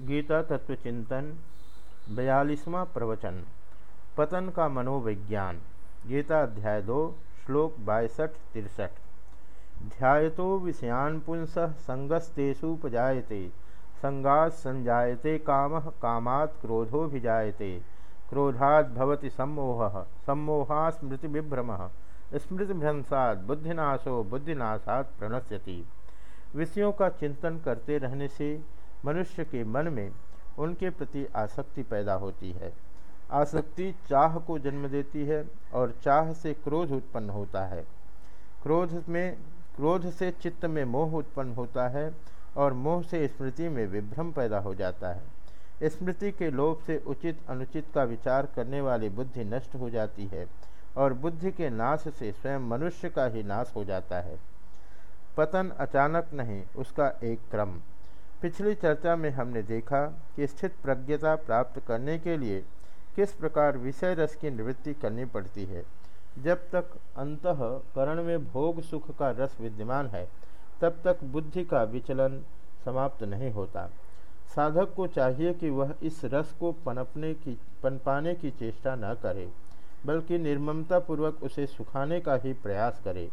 गीता तत्व चिंतन, बयालीसवां प्रवचन, पतन का मनोविज्ञान, गीता अध्याय दो, श्लोक बासठ तिरसठ। ध्यातो विषयान पुंस संगस्तेषुपजाते संगात संजायते काम, कामात् क्रोधो भिजायते क्रोधात् भवति सम्मोह सम्मोहा स्मृति विभ्रम स्मृतिभ्रंसात बुद्धिनाशो, बुद्धिनाशात प्रणश्यति। विषयों का चिंतन करते रहने से मनुष्य के मन में उनके प्रति आसक्ति पैदा होती है। आसक्ति चाह को जन्म देती है और चाह से क्रोध उत्पन्न होता है। क्रोध में, क्रोध से चित्त में मोह उत्पन्न होता है और मोह से स्मृति में विभ्रम पैदा हो जाता है। स्मृति के लोभ से उचित अनुचित का विचार करने वाली बुद्धि नष्ट हो जाती है और बुद्धि के नाश से स्वयं मनुष्य का ही नाश हो जाता है। पतन अचानक नहीं, उसका एक क्रम। पिछली चर्चा में हमने देखा कि स्थित प्रज्ञता प्राप्त करने के लिए किस प्रकार विषय रस की निवृत्ति करनी पड़ती है। जब तक अंतकरण में भोग सुख का रस विद्यमान है, तब तक बुद्धि का विचलन समाप्त नहीं होता। साधक को चाहिए कि वह इस रस को पनपने की, पनपाने की चेष्टा न करे, बल्कि निर्ममतापूर्वक उसे सुखाने का ही प्रयास करे।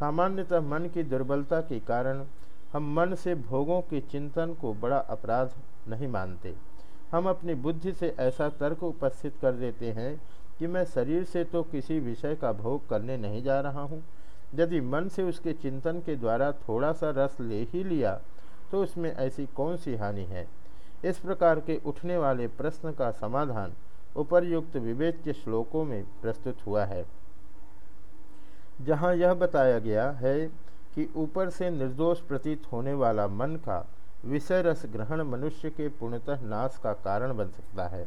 सामान्यतः मन की दुर्बलता के कारण हम मन से भोगों के चिंतन को बड़ा अपराध नहीं मानते। हम अपनी बुद्धि से ऐसा तर्क उपस्थित कर देते हैं कि मैं शरीर से तो किसी विषय का भोग करने नहीं जा रहा हूँ। यदि मन से उसके चिंतन के द्वारा थोड़ा सा रस ले ही लिया तो उसमें ऐसी कौन सी हानि है? इस प्रकार के उठने वाले प्रश्न का समाधान उपर्युक्त विवेक के श्लोकों में प्रस्तुत हुआ है। जहाँ यह बताया गया है कि ऊपर से निर्दोष प्रतीत होने वाला मन का विषय रस ग्रहण मनुष्य के पूर्णतः नाश का कारण बन सकता है।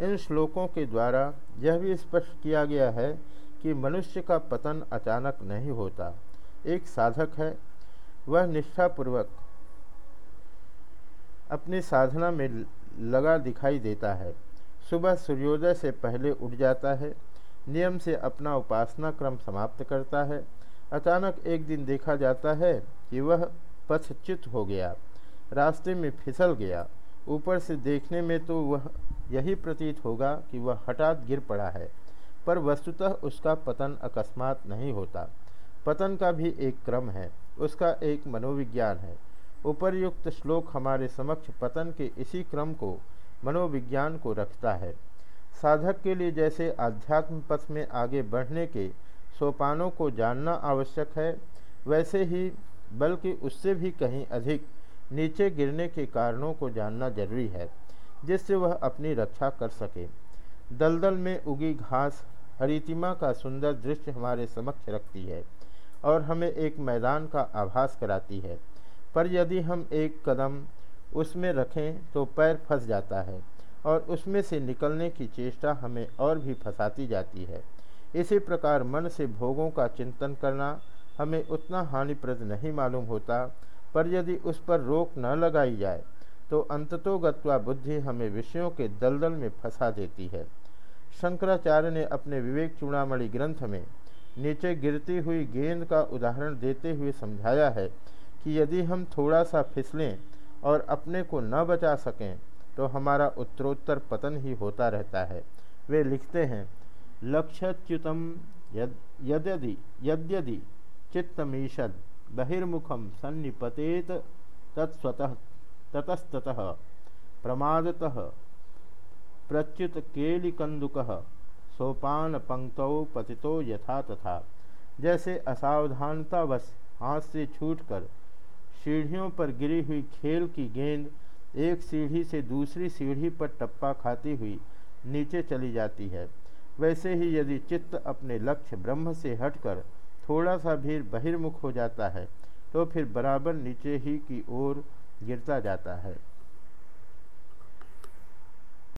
इन श्लोकों के द्वारा यह भी स्पष्ट किया गया है कि मनुष्य का पतन अचानक नहीं होता। एक साधक है, वह निष्ठापूर्वक अपनी साधना में लगा दिखाई देता है। सुबह सूर्योदय से पहले उठ जाता है, नियम से अपना उपासना क्रम समाप्त करता है अचानक एक दिन देखा जाता है कि वह पथच्युत हो गया, रास्ते में फिसल गया। ऊपर से देखने में तो वह यही प्रतीत होगा कि वह हठात गिर पड़ा है, पर वस्तुतः उसका पतन अकस्मात नहीं होता। पतन का भी एक क्रम है, उसका एक मनोविज्ञान है। उपरयुक्त श्लोक हमारे समक्ष पतन के इसी क्रम को, मनोविज्ञान को रखता है। साधक के लिए जैसे आध्यात्म पथ में आगे बढ़ने के सोपानों को जानना आवश्यक है। वैसे ही, बल्कि उससे भी कहीं अधिक नीचे गिरने के कारणों को जानना ज़रूरी है, जिससे वह अपनी रक्षा कर सके। दलदल में उगी घास हरितिमा का सुंदर दृश्य हमारे समक्ष रखती है और हमें एक मैदान का आभास कराती है। पर यदि हम एक कदम उसमें रखें तो पैर फंस जाता है और उसमें से निकलने की चेष्टा हमें और भी फंसाती जाती है। इसी प्रकार मन से भोगों का चिंतन करना हमें उतना हानिप्रद नहीं मालूम होता, पर यदि उस पर रोक न लगाई जाए तो अंततोगत्वा बुद्धि हमें विषयों के दलदल में फंसा देती है। शंकराचार्य ने अपने विवेक चूड़ामणि ग्रंथ में नीचे गिरती हुई गेंद का उदाहरण देते हुए समझाया है कि यदि हम थोड़ा सा फिसलें और अपने को न बचा सकें तो हमारा उत्तरोत्तर पतन ही होता रहता है। वे लिखते हैं लक्ष्यच्युत यद्यदि यद्यदि चित्तमीषद बहिर्मुखम सन्निपतेत तत्स्वतः, ततस्ततः, प्रमादतः प्रच्युत केलिकंदुक सोपान पंक्तौ पतितो यथा तथा। जैसे असावधानतावश हाथ से छूटकर सीढ़ियों पर गिरी हुई खेल की गेंद एक सीढ़ी से दूसरी सीढ़ी पर टप्पा खाती हुई नीचे चली जाती है। वैसे ही यदि चित्त अपने लक्ष्य ब्रह्म से हटकर थोड़ा सा भी बहिर्मुख हो जाता है तो फिर बराबर नीचे ही की ओर गिरता जाता है।